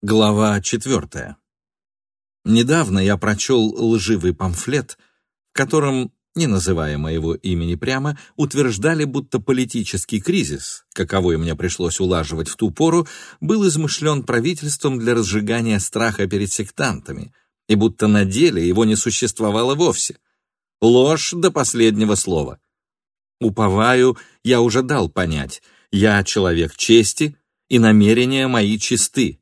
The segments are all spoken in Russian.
Глава четвертая. Недавно я прочел лживый памфлет, в котором, не называя моего имени прямо, утверждали, будто политический кризис, каковой мне пришлось улаживать в ту пору, был измышлен правительством для разжигания страха перед сектантами, и будто на деле его не существовало вовсе. Ложь до последнего слова. Уповаю, я уже дал понять, я человек чести, и намерения мои чисты.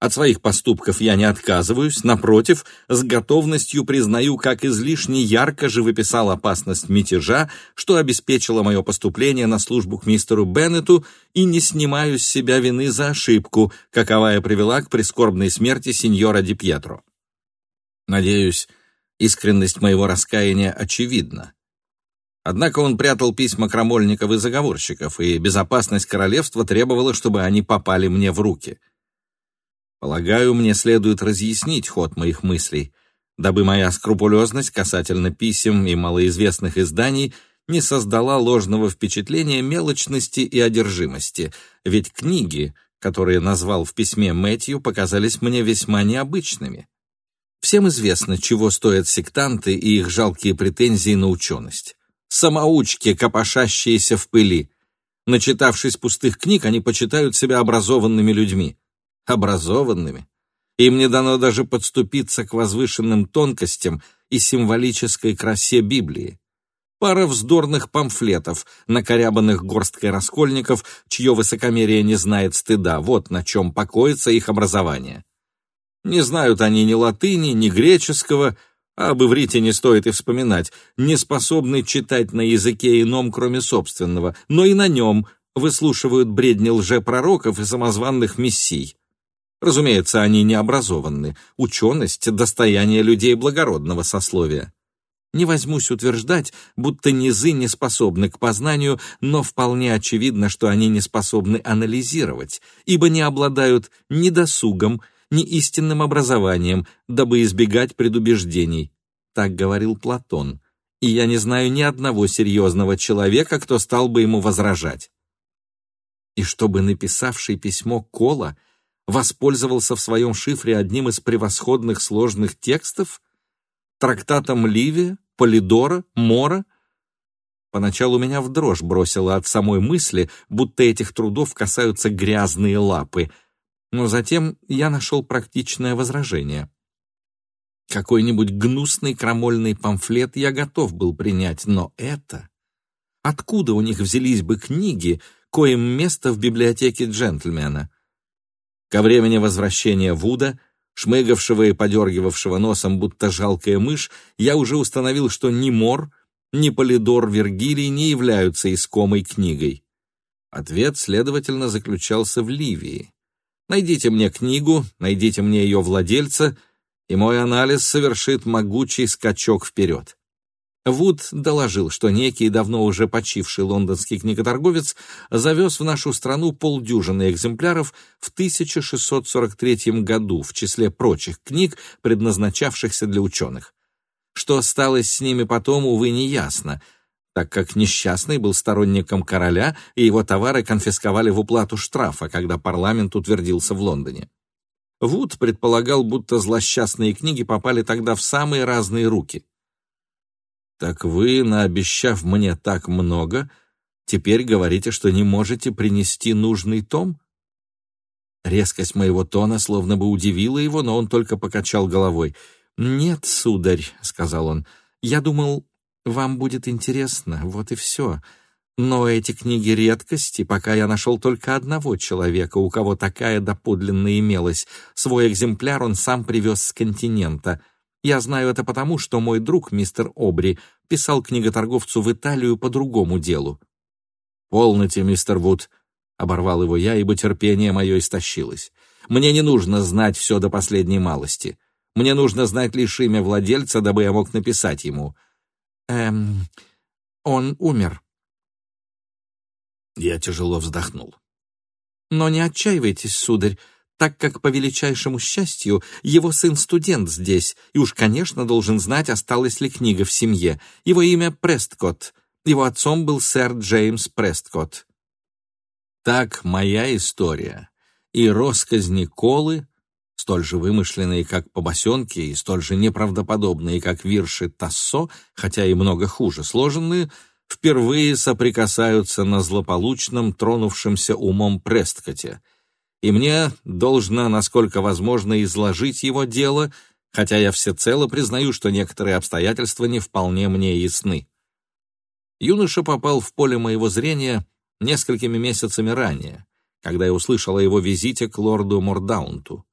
От своих поступков я не отказываюсь, напротив, с готовностью признаю, как излишне ярко живописал опасность мятежа, что обеспечило мое поступление на службу к мистеру Беннету, и не снимаю с себя вины за ошибку, каковая привела к прискорбной смерти сеньора Ди Пьетро. Надеюсь, искренность моего раскаяния очевидна. Однако он прятал письма крамольников и заговорщиков, и безопасность королевства требовала, чтобы они попали мне в руки — Полагаю, мне следует разъяснить ход моих мыслей, дабы моя скрупулезность касательно писем и малоизвестных изданий не создала ложного впечатления мелочности и одержимости, ведь книги, которые назвал в письме Мэтью, показались мне весьма необычными. Всем известно, чего стоят сектанты и их жалкие претензии на ученость. Самоучки, копошащиеся в пыли. Начитавшись пустых книг, они почитают себя образованными людьми образованными. Им не дано даже подступиться к возвышенным тонкостям и символической красе Библии. Пара вздорных памфлетов, накорябанных горсткой раскольников, чье высокомерие не знает стыда, вот на чем покоится их образование. Не знают они ни латыни, ни греческого, а об иврите не стоит и вспоминать, не способны читать на языке ином, кроме собственного, но и на нем выслушивают бредни лжепророков и самозванных мессий. Разумеется, они не образованы. Ученость — достояние людей благородного сословия. Не возьмусь утверждать, будто низы не способны к познанию, но вполне очевидно, что они не способны анализировать, ибо не обладают ни досугом, ни истинным образованием, дабы избегать предубеждений. Так говорил Платон. И я не знаю ни одного серьезного человека, кто стал бы ему возражать. И чтобы написавший письмо Кола — воспользовался в своем шифре одним из превосходных сложных текстов? Трактатом Ливия, Полидора, Мора? Поначалу меня в дрожь бросило от самой мысли, будто этих трудов касаются грязные лапы, но затем я нашел практичное возражение. Какой-нибудь гнусный крамольный памфлет я готов был принять, но это... Откуда у них взялись бы книги, коим место в библиотеке джентльмена? Ко времени возвращения Вуда, шмыгавшего и подергивавшего носом, будто жалкая мышь, я уже установил, что ни Мор, ни Полидор Вергилий не являются искомой книгой. Ответ, следовательно, заключался в Ливии. Найдите мне книгу, найдите мне ее владельца, и мой анализ совершит могучий скачок вперед. Вуд доложил, что некий давно уже почивший лондонский книготорговец завез в нашу страну полдюжины экземпляров в 1643 году в числе прочих книг, предназначавшихся для ученых. Что стало с ними потом, увы, не ясно, так как несчастный был сторонником короля, и его товары конфисковали в уплату штрафа, когда парламент утвердился в Лондоне. Вуд предполагал, будто злосчастные книги попали тогда в самые разные руки — «Так вы, наобещав мне так много, теперь говорите, что не можете принести нужный том?» Резкость моего тона словно бы удивила его, но он только покачал головой. «Нет, сударь», — сказал он, — «я думал, вам будет интересно, вот и все. Но эти книги редкости, пока я нашел только одного человека, у кого такая доподлинно имелась. Свой экземпляр он сам привез с континента. Я знаю это потому, что мой друг, мистер Обри, писал книготорговцу в Италию по другому делу. «Полноте, мистер Вуд», — оборвал его я, ибо терпение мое истощилось. «Мне не нужно знать все до последней малости. Мне нужно знать лишь имя владельца, дабы я мог написать ему». «Эм, он умер». Я тяжело вздохнул. «Но не отчаивайтесь, сударь так как, по величайшему счастью, его сын студент здесь, и уж, конечно, должен знать, осталась ли книга в семье. Его имя Престкот. Его отцом был сэр Джеймс Престкот. Так моя история и росказни Колы столь же вымышленные, как побосенки, и столь же неправдоподобные, как вирши Тассо, хотя и много хуже сложенные, впервые соприкасаются на злополучном, тронувшемся умом Престкоте. И мне должно, насколько возможно, изложить его дело, хотя я всецело признаю, что некоторые обстоятельства не вполне мне ясны. Юноша попал в поле моего зрения несколькими месяцами ранее, когда я услышал о его визите к лорду Мордаунту.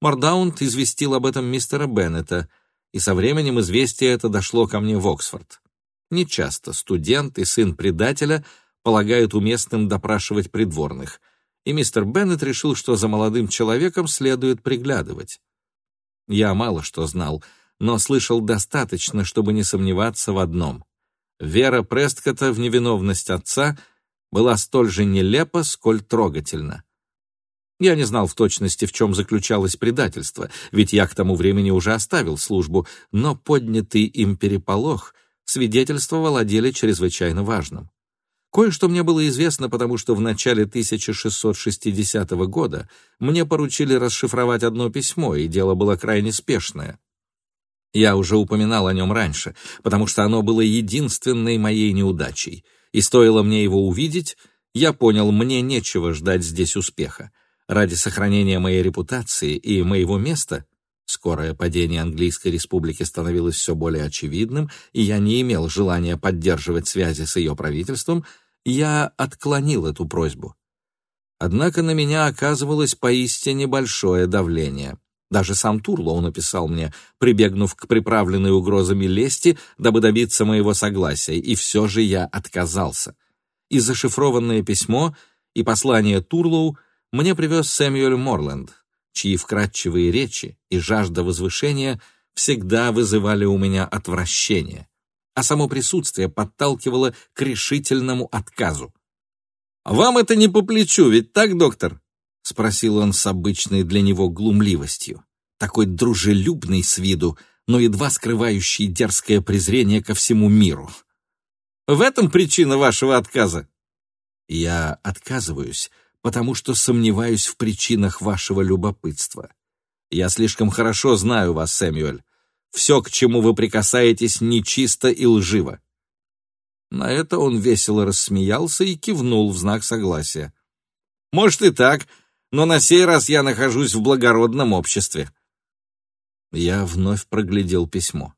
Мордаунт известил об этом мистера Беннета, и со временем известие это дошло ко мне в Оксфорд. Нечасто студент и сын предателя полагают уместным допрашивать придворных, и мистер Беннет решил, что за молодым человеком следует приглядывать. Я мало что знал, но слышал достаточно, чтобы не сомневаться в одном. Вера Престкота в невиновность отца была столь же нелепа, сколь трогательна. Я не знал в точности, в чем заключалось предательство, ведь я к тому времени уже оставил службу, но поднятый им переполох свидетельствовал о деле чрезвычайно важном. Кое-что мне было известно, потому что в начале 1660 года мне поручили расшифровать одно письмо, и дело было крайне спешное. Я уже упоминал о нем раньше, потому что оно было единственной моей неудачей, и стоило мне его увидеть, я понял, мне нечего ждать здесь успеха. Ради сохранения моей репутации и моего места скорое падение Английской республики становилось все более очевидным, и я не имел желания поддерживать связи с ее правительством, я отклонил эту просьбу. Однако на меня оказывалось поистине большое давление. Даже сам Турлоу написал мне, прибегнув к приправленной угрозами лести, дабы добиться моего согласия, и все же я отказался. И зашифрованное письмо, и послание Турлоу — мне привез Сэмюэль Морленд, чьи вкрадчивые речи и жажда возвышения всегда вызывали у меня отвращение, а само присутствие подталкивало к решительному отказу. «Вам это не по плечу, ведь так, доктор?» — спросил он с обычной для него глумливостью, такой дружелюбный с виду, но едва скрывающий дерзкое презрение ко всему миру. «В этом причина вашего отказа?» «Я отказываюсь, потому что сомневаюсь в причинах вашего любопытства. Я слишком хорошо знаю вас, Сэмюэль. Все, к чему вы прикасаетесь, нечисто и лживо». На это он весело рассмеялся и кивнул в знак согласия. «Может и так, но на сей раз я нахожусь в благородном обществе». Я вновь проглядел письмо.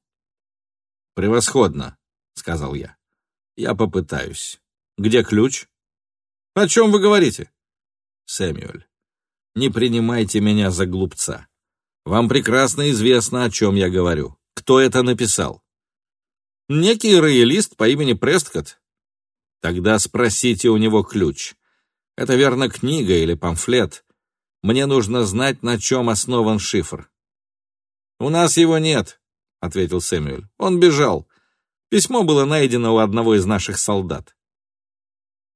«Превосходно», — сказал я. «Я попытаюсь. Где ключ?» «О чем вы говорите?» Сэмюэль, не принимайте меня за глупца. Вам прекрасно известно, о чем я говорю. Кто это написал? Некий роялист по имени Престкот. Тогда спросите у него ключ. Это верно книга или памфлет. Мне нужно знать, на чем основан шифр. «У нас его нет», — ответил Сэмюэль. «Он бежал. Письмо было найдено у одного из наших солдат».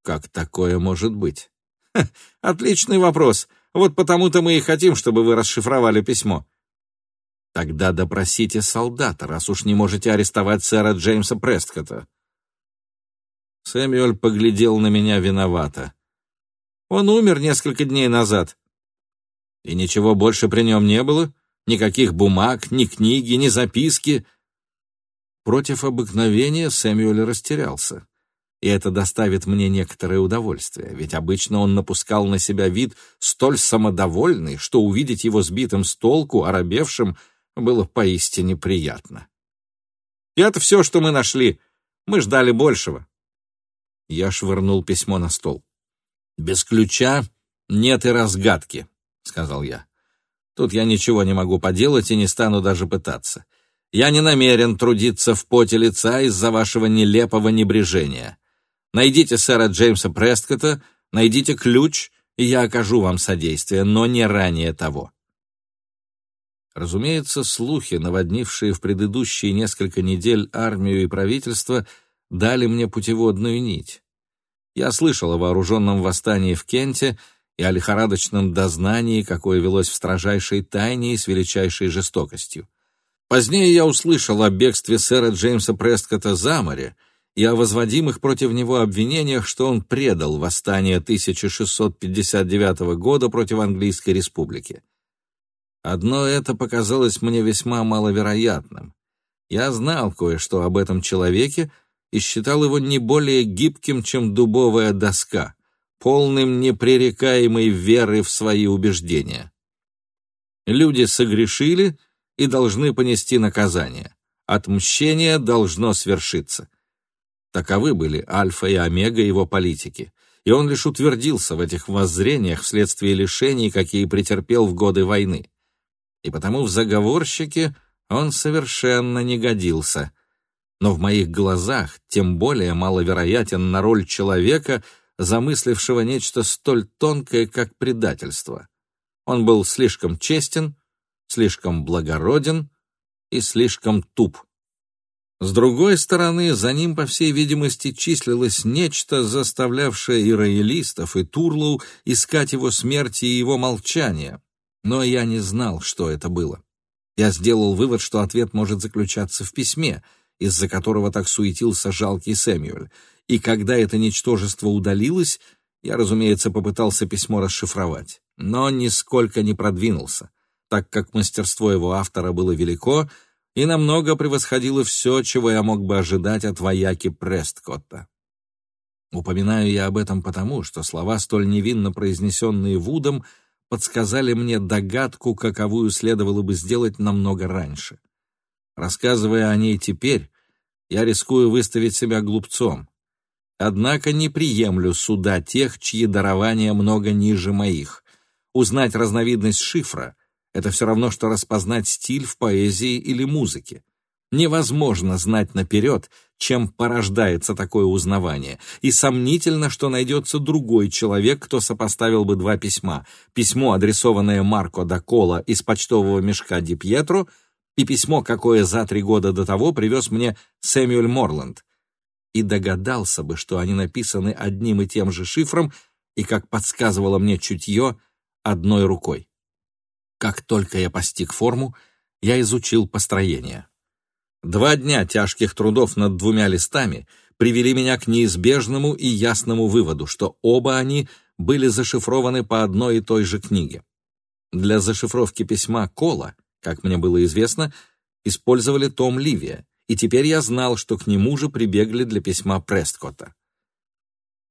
«Как такое может быть?» отличный вопрос. Вот потому-то мы и хотим, чтобы вы расшифровали письмо. Тогда допросите солдата, раз уж не можете арестовать сэра Джеймса Престкота. Сэмюэль поглядел на меня виновато. Он умер несколько дней назад. И ничего больше при нем не было? Никаких бумаг, ни книги, ни записки? Против обыкновения Сэмюэль растерялся и это доставит мне некоторое удовольствие, ведь обычно он напускал на себя вид столь самодовольный, что увидеть его сбитым с толку, оробевшим, было поистине приятно. И это все, что мы нашли. Мы ждали большего. Я швырнул письмо на стол. «Без ключа нет и разгадки», — сказал я. «Тут я ничего не могу поделать и не стану даже пытаться. Я не намерен трудиться в поте лица из-за вашего нелепого небрежения. Найдите сэра Джеймса Престкота, найдите ключ, и я окажу вам содействие, но не ранее того. Разумеется, слухи, наводнившие в предыдущие несколько недель армию и правительство, дали мне путеводную нить. Я слышал о вооруженном восстании в Кенте и о лихорадочном дознании, какое велось в строжайшей тайне и с величайшей жестокостью. Позднее я услышал о бегстве сэра Джеймса Престкота за море и о возводимых против него обвинениях, что он предал восстание 1659 года против Английской республики. Одно это показалось мне весьма маловероятным. Я знал кое-что об этом человеке и считал его не более гибким, чем дубовая доска, полным непререкаемой веры в свои убеждения. Люди согрешили и должны понести наказание. Отмщение должно свершиться. Таковы были альфа и омега его политики, и он лишь утвердился в этих воззрениях вследствие лишений, какие претерпел в годы войны. И потому в заговорщике он совершенно не годился. Но в моих глазах тем более маловероятен на роль человека, замыслившего нечто столь тонкое, как предательство. Он был слишком честен, слишком благороден и слишком туп. С другой стороны, за ним, по всей видимости, числилось нечто, заставлявшее и роялистов, и Турлоу искать его смерти и его молчания. Но я не знал, что это было. Я сделал вывод, что ответ может заключаться в письме, из-за которого так суетился жалкий Сэмюэль, и когда это ничтожество удалилось, я, разумеется, попытался письмо расшифровать, но нисколько не продвинулся, так как мастерство его автора было велико и намного превосходило все, чего я мог бы ожидать от вояки Престкотта. Упоминаю я об этом потому, что слова, столь невинно произнесенные Вудом, подсказали мне догадку, каковую следовало бы сделать намного раньше. Рассказывая о ней теперь, я рискую выставить себя глупцом. Однако не приемлю суда тех, чьи дарования много ниже моих. Узнать разновидность шифра — это все равно, что распознать стиль в поэзии или музыке. Невозможно знать наперед, чем порождается такое узнавание, и сомнительно, что найдется другой человек, кто сопоставил бы два письма. Письмо, адресованное Марко да Кола из почтового мешка Ди Пьетро — и письмо, какое за три года до того привез мне Сэмюэль Морланд, и догадался бы, что они написаны одним и тем же шифром и, как подсказывало мне чутье, одной рукой. Как только я постиг форму, я изучил построение. Два дня тяжких трудов над двумя листами привели меня к неизбежному и ясному выводу, что оба они были зашифрованы по одной и той же книге. Для зашифровки письма Кола — как мне было известно, использовали том Ливия, и теперь я знал, что к нему же прибегли для письма Престкота.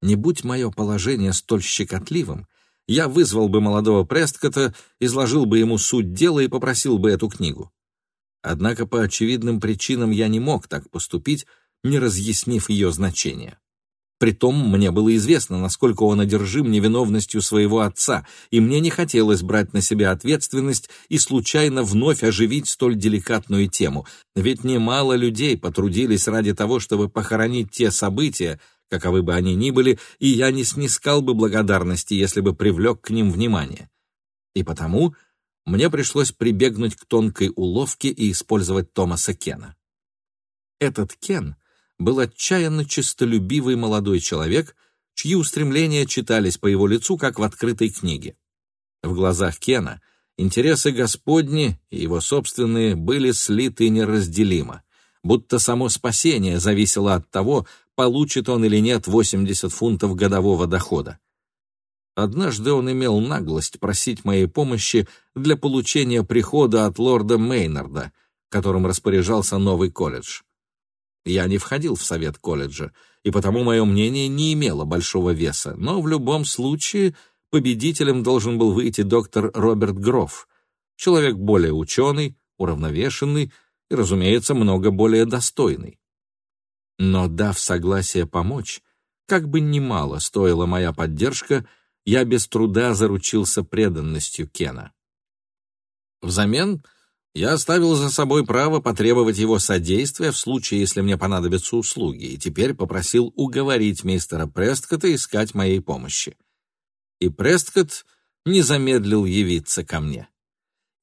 Не будь мое положение столь щекотливым, я вызвал бы молодого Престкота, изложил бы ему суть дела и попросил бы эту книгу. Однако по очевидным причинам я не мог так поступить, не разъяснив ее значение. Притом мне было известно, насколько он одержим невиновностью своего отца, и мне не хотелось брать на себя ответственность и случайно вновь оживить столь деликатную тему, ведь немало людей потрудились ради того, чтобы похоронить те события, каковы бы они ни были, и я не снискал бы благодарности, если бы привлек к ним внимание. И потому мне пришлось прибегнуть к тонкой уловке и использовать Томаса Кена. Этот Кен — был отчаянно честолюбивый молодой человек, чьи устремления читались по его лицу, как в открытой книге. В глазах Кена интересы Господни и его собственные были слиты неразделимо, будто само спасение зависело от того, получит он или нет 80 фунтов годового дохода. Однажды он имел наглость просить моей помощи для получения прихода от лорда Мейнарда, которым распоряжался новый колледж. Я не входил в совет колледжа, и потому мое мнение не имело большого веса, но в любом случае победителем должен был выйти доктор Роберт Гроф, человек более ученый, уравновешенный и, разумеется, много более достойный. Но, дав согласие помочь, как бы ни мало стоила моя поддержка, я без труда заручился преданностью Кена. Взамен я оставил за собой право потребовать его содействия в случае, если мне понадобятся услуги, и теперь попросил уговорить мистера Престкота искать моей помощи. И Престкот не замедлил явиться ко мне.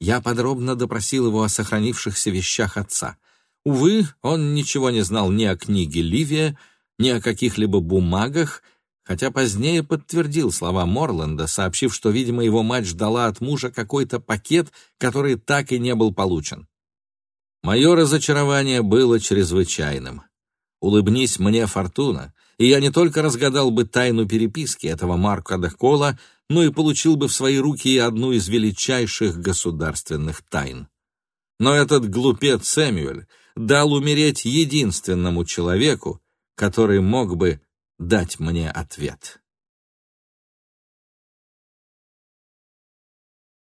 Я подробно допросил его о сохранившихся вещах отца. Увы, он ничего не знал ни о книге Ливия, ни о каких-либо бумагах, хотя позднее подтвердил слова Морленда, сообщив, что, видимо, его мать ждала от мужа какой-то пакет, который так и не был получен. Мое разочарование было чрезвычайным. Улыбнись мне, Фортуна, и я не только разгадал бы тайну переписки этого Марка де Кола, но и получил бы в свои руки одну из величайших государственных тайн. Но этот глупец Сэмюэль дал умереть единственному человеку, который мог бы дать мне ответ.